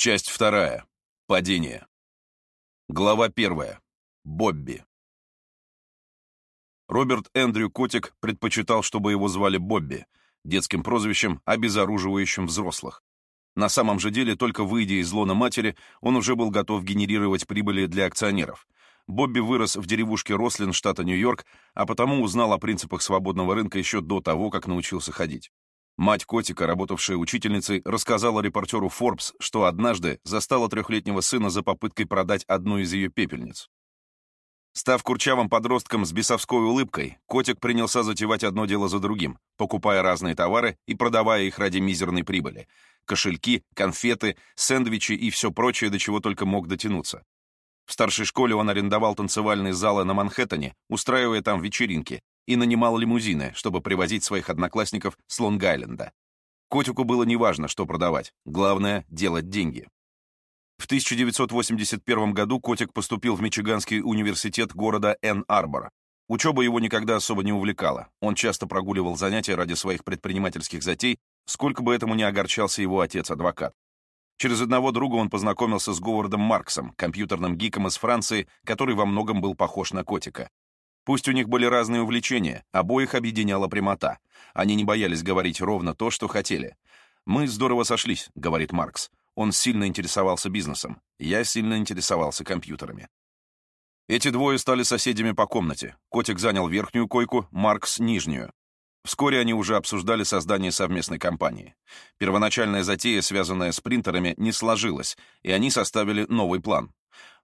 Часть вторая. Падение. Глава первая. Бобби. Роберт Эндрю Котик предпочитал, чтобы его звали Бобби, детским прозвищем, обезоруживающим взрослых. На самом же деле, только выйдя из лона матери, он уже был готов генерировать прибыли для акционеров. Бобби вырос в деревушке Рослин, штата Нью-Йорк, а потому узнал о принципах свободного рынка еще до того, как научился ходить. Мать котика, работавшая учительницей, рассказала репортеру Forbes, что однажды застала трехлетнего сына за попыткой продать одну из ее пепельниц. Став курчавым подростком с бесовской улыбкой, котик принялся затевать одно дело за другим, покупая разные товары и продавая их ради мизерной прибыли. Кошельки, конфеты, сэндвичи и все прочее, до чего только мог дотянуться. В старшей школе он арендовал танцевальные залы на Манхэттене, устраивая там вечеринки, и нанимал лимузины, чтобы привозить своих одноклассников с Лонг-Айленда. Котику было неважно, что продавать, главное — делать деньги. В 1981 году Котик поступил в Мичиганский университет города Энн-Арбор. Учеба его никогда особо не увлекала. Он часто прогуливал занятия ради своих предпринимательских затей, сколько бы этому ни огорчался его отец-адвокат. Через одного друга он познакомился с Говардом Марксом, компьютерным гиком из Франции, который во многом был похож на котика. Пусть у них были разные увлечения, обоих объединяла прямота. Они не боялись говорить ровно то, что хотели. «Мы здорово сошлись», — говорит Маркс. Он сильно интересовался бизнесом. Я сильно интересовался компьютерами. Эти двое стали соседями по комнате. Котик занял верхнюю койку, Маркс — нижнюю. Вскоре они уже обсуждали создание совместной компании. Первоначальная затея, связанная с принтерами, не сложилась, и они составили новый план.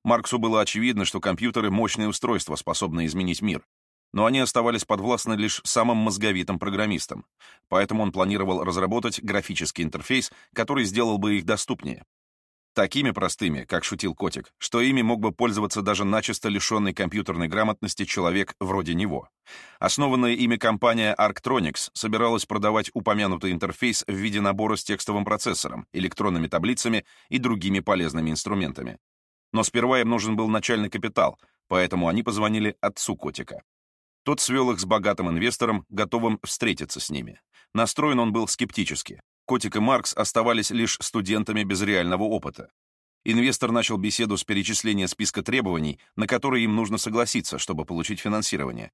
Марксу было очевидно, что компьютеры — мощные устройства, способные изменить мир. Но они оставались подвластны лишь самым мозговитым программистам. Поэтому он планировал разработать графический интерфейс, который сделал бы их доступнее. Такими простыми, как шутил Котик, что ими мог бы пользоваться даже начисто лишенный компьютерной грамотности человек вроде него. Основанная ими компания Arctronics собиралась продавать упомянутый интерфейс в виде набора с текстовым процессором, электронными таблицами и другими полезными инструментами. Но сперва им нужен был начальный капитал, поэтому они позвонили отцу котика. Тот свел их с богатым инвестором, готовым встретиться с ними. Настроен он был скептически. Котик и Маркс оставались лишь студентами без реального опыта. Инвестор начал беседу с перечисления списка требований, на которые им нужно согласиться, чтобы получить финансирование.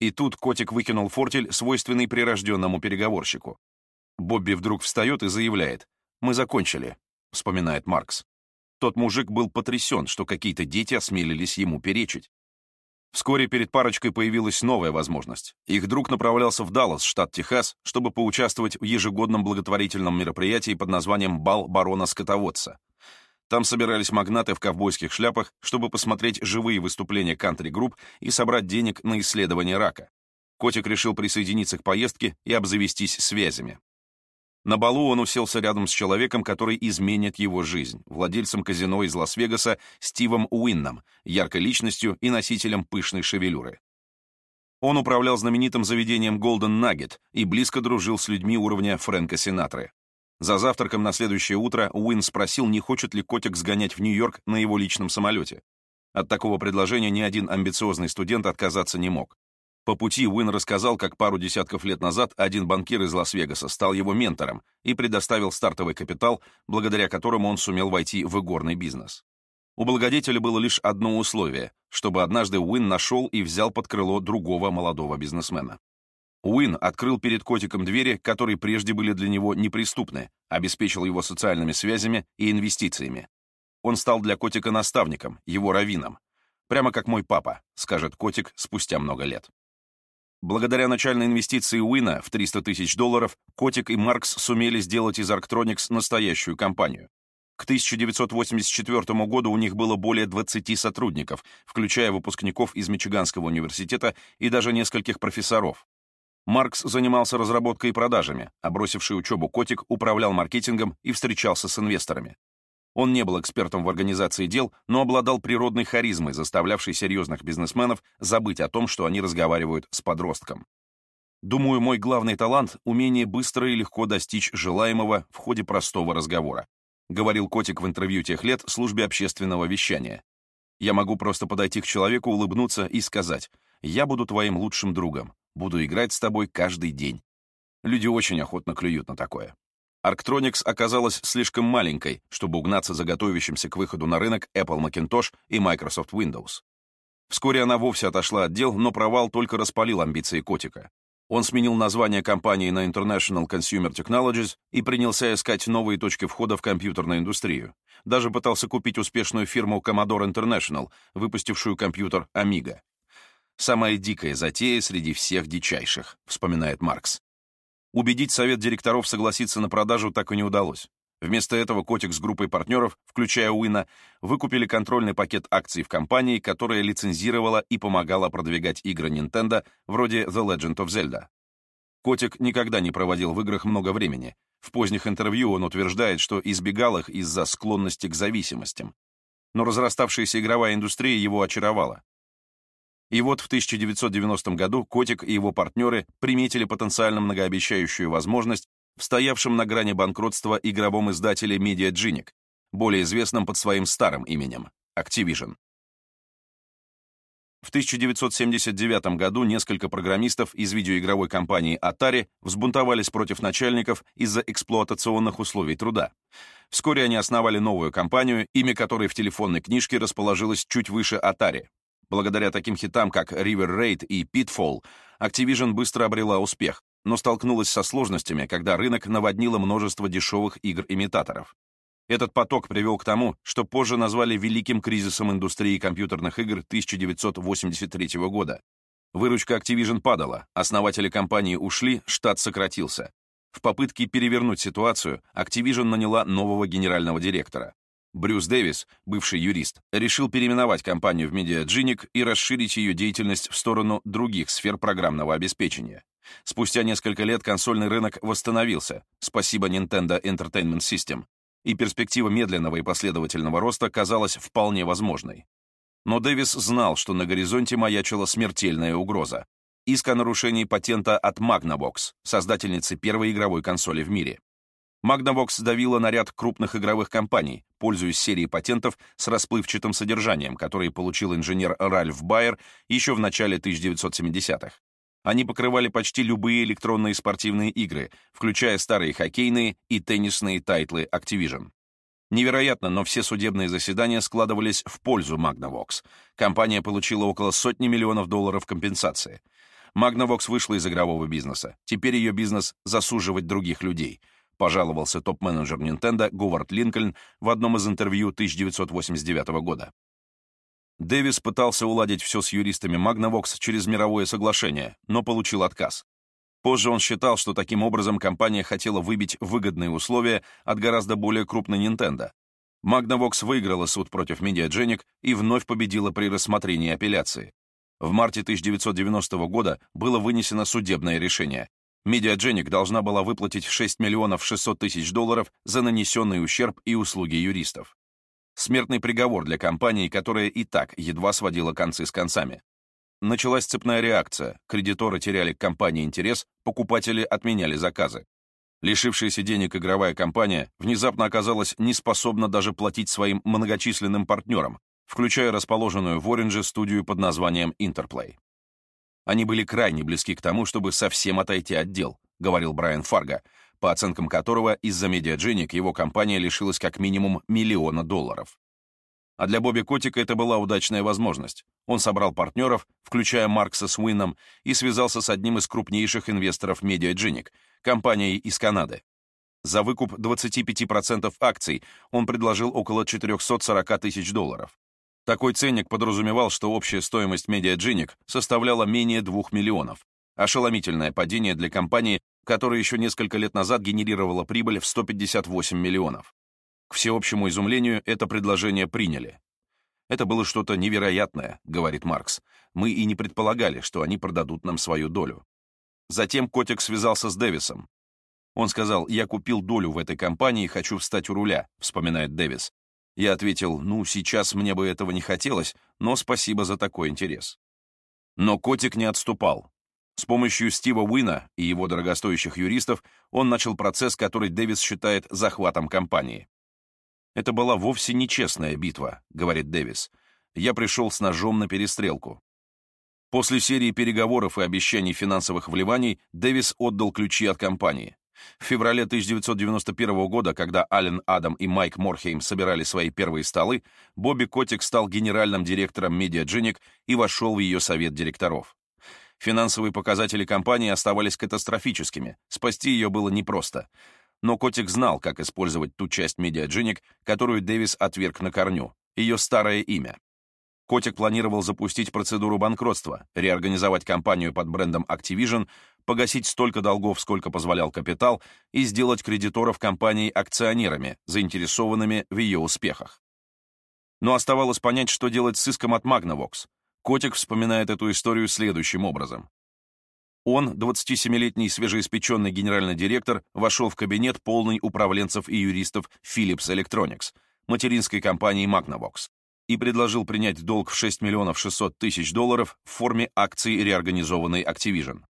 И тут котик выкинул фортель, свойственный прирожденному переговорщику. Бобби вдруг встает и заявляет «Мы закончили», — вспоминает Маркс. Тот мужик был потрясен, что какие-то дети осмелились ему перечить. Вскоре перед парочкой появилась новая возможность. Их друг направлялся в Даллас, штат Техас, чтобы поучаствовать в ежегодном благотворительном мероприятии под названием «Бал барона-скотоводца». Там собирались магнаты в ковбойских шляпах, чтобы посмотреть живые выступления кантри-групп и собрать денег на исследование рака. Котик решил присоединиться к поездке и обзавестись связями. На балу он уселся рядом с человеком, который изменит его жизнь, владельцем казино из Лас-Вегаса Стивом Уинном, яркой личностью и носителем пышной шевелюры. Он управлял знаменитым заведением Golden Nugget и близко дружил с людьми уровня Фрэнка Синатры. За завтраком на следующее утро Уин спросил, не хочет ли котик сгонять в Нью-Йорк на его личном самолете. От такого предложения ни один амбициозный студент отказаться не мог. По пути Уин рассказал, как пару десятков лет назад один банкир из Лас-Вегаса стал его ментором и предоставил стартовый капитал, благодаря которому он сумел войти в игорный бизнес. У благодетеля было лишь одно условие, чтобы однажды Уин нашел и взял под крыло другого молодого бизнесмена. Уин открыл перед котиком двери, которые прежде были для него неприступны, обеспечил его социальными связями и инвестициями. Он стал для котика наставником, его раввином. Прямо как мой папа, скажет котик спустя много лет. Благодаря начальной инвестиции Уина в 300 тысяч долларов, Котик и Маркс сумели сделать из Arctronics настоящую компанию. К 1984 году у них было более 20 сотрудников, включая выпускников из Мичиганского университета и даже нескольких профессоров. Маркс занимался разработкой и продажами, а бросивший учебу Котик управлял маркетингом и встречался с инвесторами. Он не был экспертом в организации дел, но обладал природной харизмой, заставлявшей серьезных бизнесменов забыть о том, что они разговаривают с подростком. Думаю, мой главный талант — умение быстро и легко достичь желаемого в ходе простого разговора, говорил Котик в интервью тех лет службе общественного вещания. Я могу просто подойти к человеку, улыбнуться и сказать «Я буду твоим лучшим другом, буду играть с тобой каждый день». Люди очень охотно клюют на такое. Arctronics оказалась слишком маленькой, чтобы угнаться за готовящимся к выходу на рынок Apple Macintosh и Microsoft Windows. Вскоре она вовсе отошла от дел, но провал только распалил амбиции котика. Он сменил название компании на International Consumer Technologies и принялся искать новые точки входа в компьютерную индустрию. Даже пытался купить успешную фирму Commodore International, выпустившую компьютер Amiga. «Самая дикая затея среди всех дичайших», — вспоминает Маркс. Убедить совет директоров согласиться на продажу так и не удалось. Вместо этого Котик с группой партнеров, включая Уина, выкупили контрольный пакет акций в компании, которая лицензировала и помогала продвигать игры Nintendo вроде The Legend of Zelda. Котик никогда не проводил в играх много времени. В поздних интервью он утверждает, что избегал их из-за склонности к зависимостям. Но разраставшаяся игровая индустрия его очаровала. И вот в 1990 году Котик и его партнеры приметили потенциально многообещающую возможность в стоявшем на грани банкротства игровом издателе Mediagenic, более известном под своим старым именем — Activision. В 1979 году несколько программистов из видеоигровой компании Atari взбунтовались против начальников из-за эксплуатационных условий труда. Вскоре они основали новую компанию, имя которой в телефонной книжке расположилось чуть выше Atari. Благодаря таким хитам, как River Raid и Pitfall, Activision быстро обрела успех, но столкнулась со сложностями, когда рынок наводнило множество дешевых игр-имитаторов. Этот поток привел к тому, что позже назвали великим кризисом индустрии компьютерных игр 1983 года. Выручка Activision падала, основатели компании ушли, штат сократился. В попытке перевернуть ситуацию Activision наняла нового генерального директора. Брюс Дэвис, бывший юрист, решил переименовать компанию в Mediagenic и расширить ее деятельность в сторону других сфер программного обеспечения. Спустя несколько лет консольный рынок восстановился, спасибо Nintendo Entertainment System, и перспектива медленного и последовательного роста казалась вполне возможной. Но Дэвис знал, что на горизонте маячила смертельная угроза. Иск о нарушении патента от Magnavox, создательницы первой игровой консоли в мире. Magnavox давила на ряд крупных игровых компаний, пользуясь серией патентов с расплывчатым содержанием, которые получил инженер Ральф Байер еще в начале 1970-х. Они покрывали почти любые электронные спортивные игры, включая старые хоккейные и теннисные тайтлы Activision. Невероятно, но все судебные заседания складывались в пользу Magnavox. Компания получила около сотни миллионов долларов компенсации. Magnavox вышла из игрового бизнеса. Теперь ее бизнес — засуживать других людей — пожаловался топ-менеджер Nintendo Говард Линкольн в одном из интервью 1989 года. Дэвис пытался уладить все с юристами Magnavox через мировое соглашение, но получил отказ. Позже он считал, что таким образом компания хотела выбить выгодные условия от гораздо более крупной Nintendo. Magnavox выиграла суд против Mediagenic и вновь победила при рассмотрении апелляции. В марте 1990 года было вынесено судебное решение, Медиадженик должна была выплатить 6 миллионов 600 тысяч долларов за нанесенный ущерб и услуги юристов. Смертный приговор для компании, которая и так едва сводила концы с концами. Началась цепная реакция, кредиторы теряли к компании интерес, покупатели отменяли заказы. Лишившаяся денег игровая компания внезапно оказалась неспособна даже платить своим многочисленным партнерам, включая расположенную в Ориндже студию под названием Interplay. Они были крайне близки к тому, чтобы совсем отойти от дел, говорил Брайан Фарго, по оценкам которого из-за медиадженик его компания лишилась как минимум миллиона долларов. А для Бобби Котика это была удачная возможность. Он собрал партнеров, включая Маркса с Уинном, и связался с одним из крупнейших инвесторов Mediagenic, компанией из Канады. За выкуп 25% акций он предложил около 440 тысяч долларов. Такой ценник подразумевал, что общая стоимость медиаджиник составляла менее 2 миллионов. Ошеломительное падение для компании, которая еще несколько лет назад генерировала прибыль в 158 миллионов. К всеобщему изумлению это предложение приняли. «Это было что-то невероятное», — говорит Маркс. «Мы и не предполагали, что они продадут нам свою долю». Затем Котик связался с Дэвисом. Он сказал, «Я купил долю в этой компании и хочу встать у руля», — вспоминает Дэвис. Я ответил, ну, сейчас мне бы этого не хотелось, но спасибо за такой интерес. Но котик не отступал. С помощью Стива Уина и его дорогостоящих юристов он начал процесс, который Дэвис считает захватом компании. «Это была вовсе нечестная битва», — говорит Дэвис. «Я пришел с ножом на перестрелку». После серии переговоров и обещаний финансовых вливаний Дэвис отдал ключи от компании. В феврале 1991 года, когда Ален Адам и Майк Морхейм собирали свои первые столы, Бобби Котик стал генеральным директором Mediagenic и вошел в ее совет директоров. Финансовые показатели компании оставались катастрофическими, спасти ее было непросто. Но Котик знал, как использовать ту часть Mediagenic, которую Дэвис отверг на корню, ее старое имя. Котик планировал запустить процедуру банкротства, реорганизовать компанию под брендом Activision, погасить столько долгов, сколько позволял капитал, и сделать кредиторов компании акционерами, заинтересованными в ее успехах. Но оставалось понять, что делать с иском от Magnavox. Котик вспоминает эту историю следующим образом. Он, 27-летний свежеиспеченный генеральный директор, вошел в кабинет полный управленцев и юристов Philips Electronics, материнской компании Magnavox и предложил принять долг в 6 миллионов 600 тысяч долларов в форме акций реорганизованной Activision.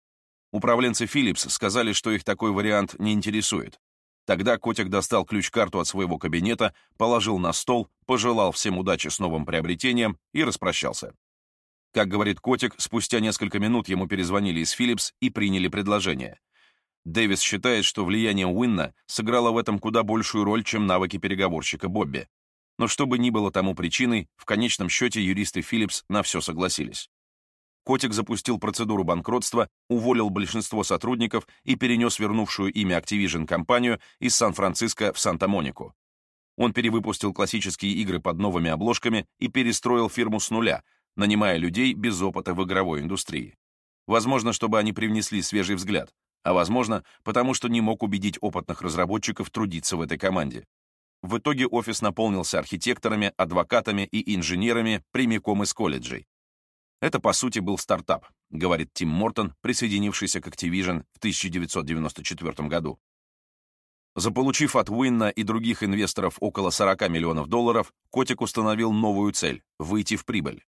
Управленцы Philips сказали, что их такой вариант не интересует. Тогда Котик достал ключ-карту от своего кабинета, положил на стол, пожелал всем удачи с новым приобретением и распрощался. Как говорит Котик, спустя несколько минут ему перезвонили из Philips и приняли предложение. Дэвис считает, что влияние Уинна сыграло в этом куда большую роль, чем навыки переговорщика Бобби. Но что бы ни было тому причиной, в конечном счете юристы Philips на все согласились. Котик запустил процедуру банкротства, уволил большинство сотрудников и перенес вернувшую имя Activision компанию из Сан-Франциско в Санта-Монику. Он перевыпустил классические игры под новыми обложками и перестроил фирму с нуля, нанимая людей без опыта в игровой индустрии. Возможно, чтобы они привнесли свежий взгляд, а возможно, потому что не мог убедить опытных разработчиков трудиться в этой команде. В итоге офис наполнился архитекторами, адвокатами и инженерами прямиком из колледжей. Это, по сути, был стартап, говорит Тим Мортон, присоединившийся к Activision в 1994 году. Заполучив от Уинна и других инвесторов около 40 миллионов долларов, Котик установил новую цель — выйти в прибыль.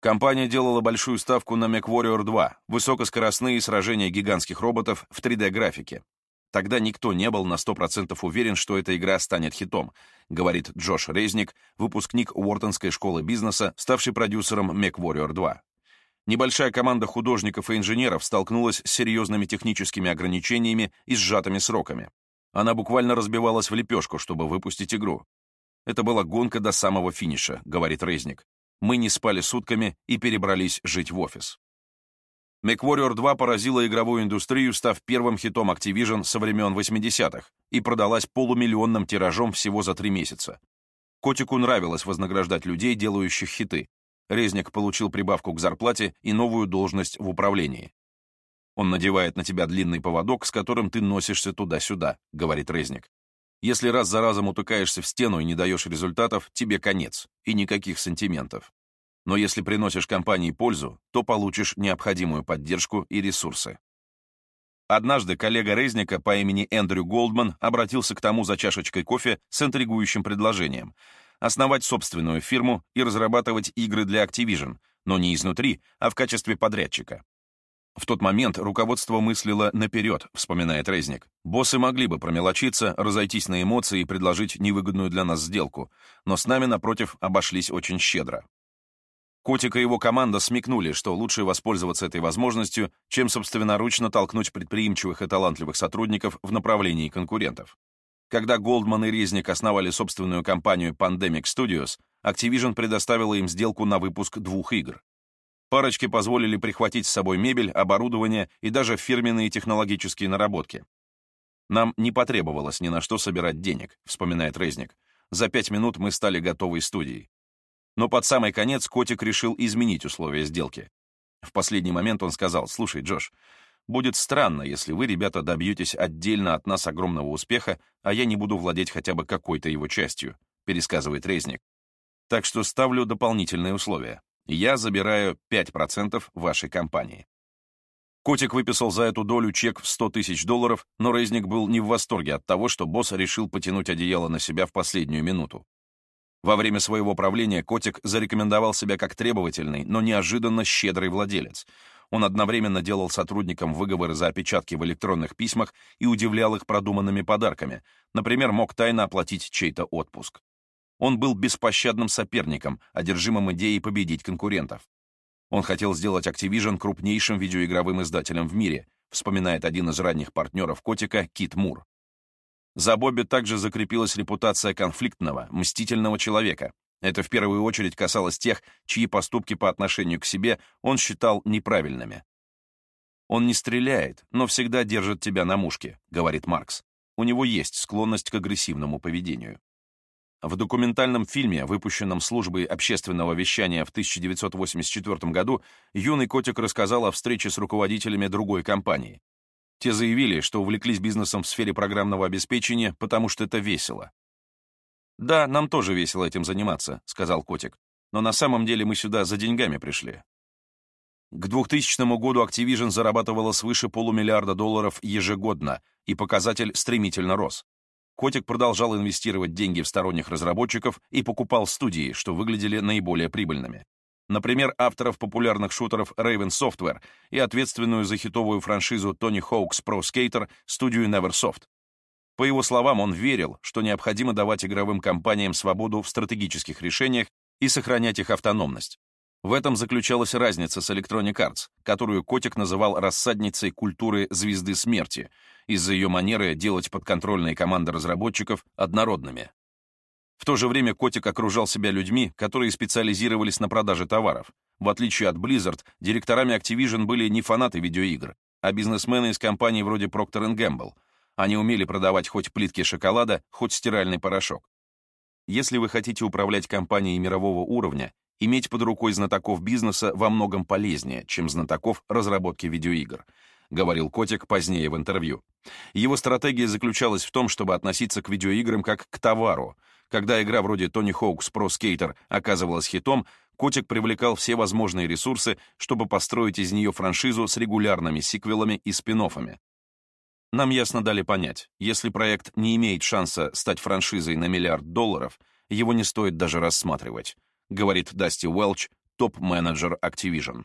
Компания делала большую ставку на MechWarrior 2, высокоскоростные сражения гигантских роботов в 3D-графике, Тогда никто не был на 100% уверен, что эта игра станет хитом, говорит Джош Резник, выпускник Уортонской школы бизнеса, ставший продюсером MechWarrior 2. Небольшая команда художников и инженеров столкнулась с серьезными техническими ограничениями и сжатыми сроками. Она буквально разбивалась в лепешку, чтобы выпустить игру. Это была гонка до самого финиша, говорит Резник. Мы не спали сутками и перебрались жить в офис. MechWarrior 2 поразила игровую индустрию, став первым хитом Activision со времен 80-х и продалась полумиллионным тиражом всего за три месяца. Котику нравилось вознаграждать людей, делающих хиты. Резник получил прибавку к зарплате и новую должность в управлении. «Он надевает на тебя длинный поводок, с которым ты носишься туда-сюда», — говорит Резник. «Если раз за разом утыкаешься в стену и не даешь результатов, тебе конец, и никаких сантиментов но если приносишь компании пользу, то получишь необходимую поддержку и ресурсы. Однажды коллега Резника по имени Эндрю Голдман обратился к тому за чашечкой кофе с интригующим предложением — основать собственную фирму и разрабатывать игры для Activision, но не изнутри, а в качестве подрядчика. В тот момент руководство мыслило наперед, вспоминает Резник. Боссы могли бы промелочиться, разойтись на эмоции и предложить невыгодную для нас сделку, но с нами, напротив, обошлись очень щедро. Котик и его команда смекнули, что лучше воспользоваться этой возможностью, чем собственноручно толкнуть предприимчивых и талантливых сотрудников в направлении конкурентов. Когда Голдман и Резник основали собственную компанию Pandemic Studios, Activision предоставила им сделку на выпуск двух игр. Парочки позволили прихватить с собой мебель, оборудование и даже фирменные технологические наработки. «Нам не потребовалось ни на что собирать денег», — вспоминает Резник. «За пять минут мы стали готовой студией. Но под самый конец Котик решил изменить условия сделки. В последний момент он сказал, «Слушай, Джош, будет странно, если вы, ребята, добьетесь отдельно от нас огромного успеха, а я не буду владеть хотя бы какой-то его частью», пересказывает Резник. «Так что ставлю дополнительные условия. Я забираю 5% вашей компании». Котик выписал за эту долю чек в 100 тысяч долларов, но Резник был не в восторге от того, что босс решил потянуть одеяло на себя в последнюю минуту. Во время своего правления Котик зарекомендовал себя как требовательный, но неожиданно щедрый владелец. Он одновременно делал сотрудникам выговоры за опечатки в электронных письмах и удивлял их продуманными подарками. Например, мог тайно оплатить чей-то отпуск. Он был беспощадным соперником, одержимым идеей победить конкурентов. Он хотел сделать Activision крупнейшим видеоигровым издателем в мире, вспоминает один из ранних партнеров котика Кит Мур. За Бобби также закрепилась репутация конфликтного, мстительного человека. Это в первую очередь касалось тех, чьи поступки по отношению к себе он считал неправильными. «Он не стреляет, но всегда держит тебя на мушке», — говорит Маркс. «У него есть склонность к агрессивному поведению». В документальном фильме, выпущенном службой общественного вещания в 1984 году, юный котик рассказал о встрече с руководителями другой компании. Те заявили, что увлеклись бизнесом в сфере программного обеспечения, потому что это весело. «Да, нам тоже весело этим заниматься», — сказал котик. «Но на самом деле мы сюда за деньгами пришли». К 2000 году Activision зарабатывала свыше полумиллиарда долларов ежегодно, и показатель стремительно рос. Котик продолжал инвестировать деньги в сторонних разработчиков и покупал студии, что выглядели наиболее прибыльными. Например, авторов популярных шутеров Raven Software и ответственную за хитовую франшизу Tony Hawk's Pro Skater студию Neversoft. По его словам, он верил, что необходимо давать игровым компаниям свободу в стратегических решениях и сохранять их автономность. В этом заключалась разница с Electronic Arts, которую Котик называл рассадницей культуры «звезды смерти», из-за ее манеры делать подконтрольные команды разработчиков однородными. В то же время Котик окружал себя людьми, которые специализировались на продаже товаров. В отличие от Blizzard, директорами Activision были не фанаты видеоигр, а бизнесмены из компаний вроде Procter Gamble. Они умели продавать хоть плитки шоколада, хоть стиральный порошок. Если вы хотите управлять компанией мирового уровня, иметь под рукой знатоков бизнеса во многом полезнее, чем знатоков разработки видеоигр — говорил Котик позднее в интервью. Его стратегия заключалась в том, чтобы относиться к видеоиграм как к товару. Когда игра вроде Tony Hawk's Pro Skater оказывалась хитом, Котик привлекал все возможные ресурсы, чтобы построить из нее франшизу с регулярными сиквелами и спин -оффами. Нам ясно дали понять, если проект не имеет шанса стать франшизой на миллиард долларов, его не стоит даже рассматривать, говорит Дасти Уэлч, топ-менеджер Activision.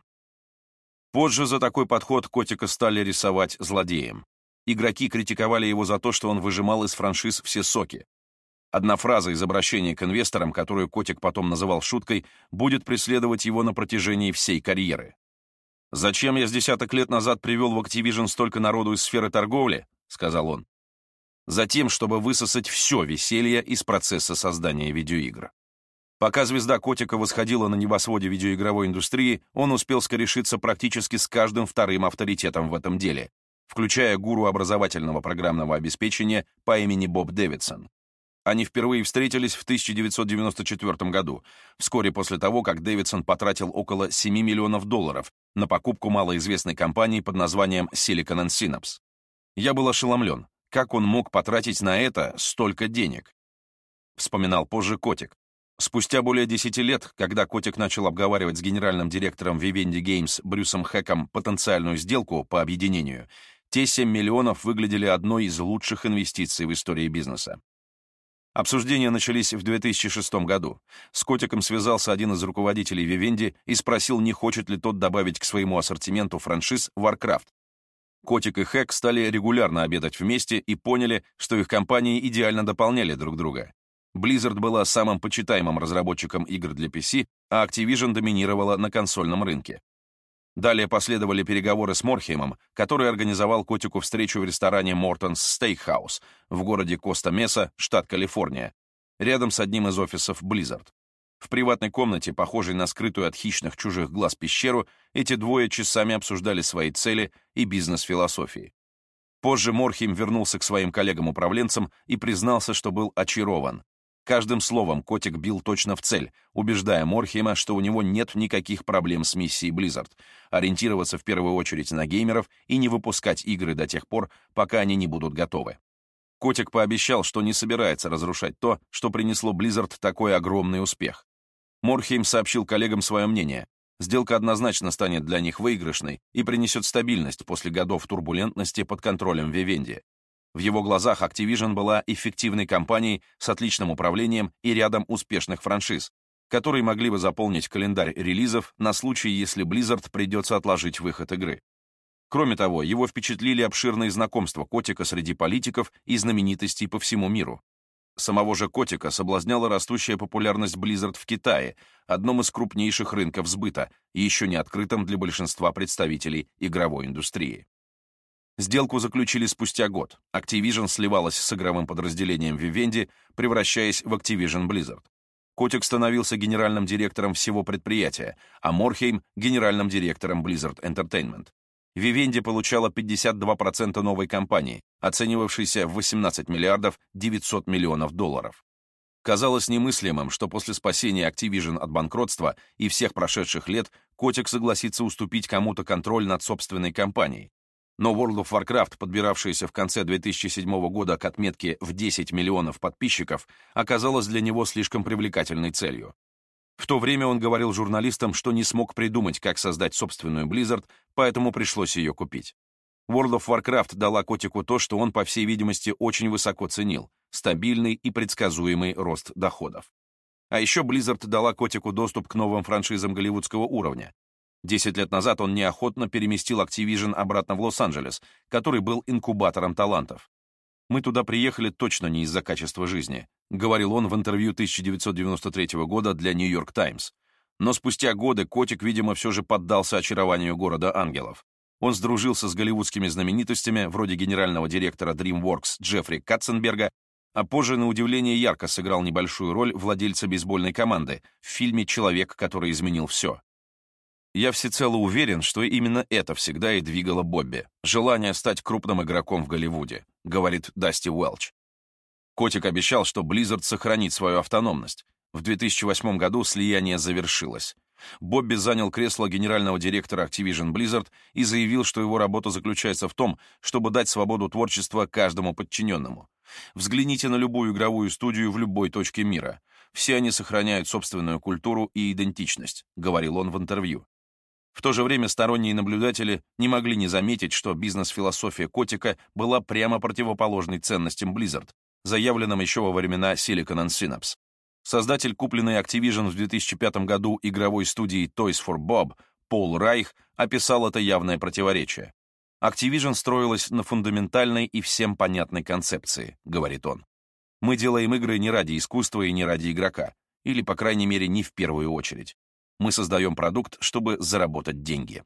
Позже за такой подход Котика стали рисовать злодеем. Игроки критиковали его за то, что он выжимал из франшиз все соки. Одна фраза из обращения к инвесторам, которую Котик потом называл шуткой, будет преследовать его на протяжении всей карьеры. «Зачем я с десяток лет назад привел в Activision столько народу из сферы торговли?» — сказал он. «Затем, чтобы высосать все веселье из процесса создания видеоигр». Пока звезда котика восходила на небосводе видеоигровой индустрии, он успел скорешиться практически с каждым вторым авторитетом в этом деле, включая гуру образовательного программного обеспечения по имени Боб Дэвидсон. Они впервые встретились в 1994 году, вскоре после того, как Дэвидсон потратил около 7 миллионов долларов на покупку малоизвестной компании под названием Silicon Synapse. Я был ошеломлен, как он мог потратить на это столько денег. Вспоминал позже Котик. Спустя более 10 лет, когда Котик начал обговаривать с генеральным директором Vivendi Games Брюсом Хэком потенциальную сделку по объединению, те 7 миллионов выглядели одной из лучших инвестиций в истории бизнеса. Обсуждения начались в 2006 году. С Котиком связался один из руководителей Vivendi и спросил, не хочет ли тот добавить к своему ассортименту франшиз Warcraft. Котик и Хэк стали регулярно обедать вместе и поняли, что их компании идеально дополняли друг друга. Blizzard была самым почитаемым разработчиком игр для PC, а Activision доминировала на консольном рынке. Далее последовали переговоры с Морхеймом, который организовал котику встречу в ресторане Morton's Steakhouse в городе Коста-Меса, штат Калифорния, рядом с одним из офисов Blizzard. В приватной комнате, похожей на скрытую от хищных чужих глаз пещеру, эти двое часами обсуждали свои цели и бизнес-философии. Позже Морхейм вернулся к своим коллегам-управленцам и признался, что был очарован. Каждым словом котик бил точно в цель, убеждая Морхейма, что у него нет никаких проблем с миссией Blizzard, ориентироваться в первую очередь на геймеров и не выпускать игры до тех пор, пока они не будут готовы. Котик пообещал, что не собирается разрушать то, что принесло Blizzard такой огромный успех. Морхейм сообщил коллегам свое мнение. Сделка однозначно станет для них выигрышной и принесет стабильность после годов турбулентности под контролем Вивенди, в его глазах Activision была эффективной компанией с отличным управлением и рядом успешных франшиз, которые могли бы заполнить календарь релизов на случай, если Blizzard придется отложить выход игры. Кроме того, его впечатлили обширные знакомства Котика среди политиков и знаменитостей по всему миру. Самого же Котика соблазняла растущая популярность Blizzard в Китае, одном из крупнейших рынков сбыта еще не открытом для большинства представителей игровой индустрии. Сделку заключили спустя год. Activision сливалась с игровым подразделением Vivendi, превращаясь в Activision Blizzard. Котик становился генеральным директором всего предприятия, а Морхейм — генеральным директором Blizzard Entertainment. Vivendi получала 52% новой компании, оценивавшейся в 18 миллиардов 900 миллионов долларов. Казалось немыслимым, что после спасения Activision от банкротства и всех прошедших лет Котик согласится уступить кому-то контроль над собственной компанией. Но World of Warcraft, подбиравшаяся в конце 2007 года к отметке в 10 миллионов подписчиков, оказалась для него слишком привлекательной целью. В то время он говорил журналистам, что не смог придумать, как создать собственную Blizzard, поэтому пришлось ее купить. World of Warcraft дала котику то, что он, по всей видимости, очень высоко ценил — стабильный и предсказуемый рост доходов. А еще Blizzard дала котику доступ к новым франшизам голливудского уровня. Десять лет назад он неохотно переместил Activision обратно в Лос-Анджелес, который был инкубатором талантов. «Мы туда приехали точно не из-за качества жизни», — говорил он в интервью 1993 года для New York Times. Но спустя годы котик, видимо, все же поддался очарованию города ангелов. Он сдружился с голливудскими знаменитостями, вроде генерального директора DreamWorks Джеффри Катценберга, а позже, на удивление, ярко сыграл небольшую роль владельца бейсбольной команды в фильме «Человек, который изменил все». Я всецело уверен, что именно это всегда и двигало Бобби — желание стать крупным игроком в Голливуде, говорит Дасти Уэлч. Котик обещал, что Blizzard сохранит свою автономность. В 2008 году слияние завершилось. Бобби занял кресло генерального директора Activision Blizzard и заявил, что его работа заключается в том, чтобы дать свободу творчества каждому подчиненному. Взгляните на любую игровую студию в любой точке мира. Все они сохраняют собственную культуру и идентичность, говорил он в интервью. В то же время сторонние наблюдатели не могли не заметить, что бизнес-философия Котика была прямо противоположной ценностям Blizzard, заявленным еще во времена Silicon and Synapse. Создатель купленной Activision в 2005 году игровой студии Toys for Bob Пол Райх описал это явное противоречие. Activision строилась на фундаментальной и всем понятной концепции, говорит он. Мы делаем игры не ради искусства и не ради игрока, или, по крайней мере, не в первую очередь. Мы создаем продукт, чтобы заработать деньги.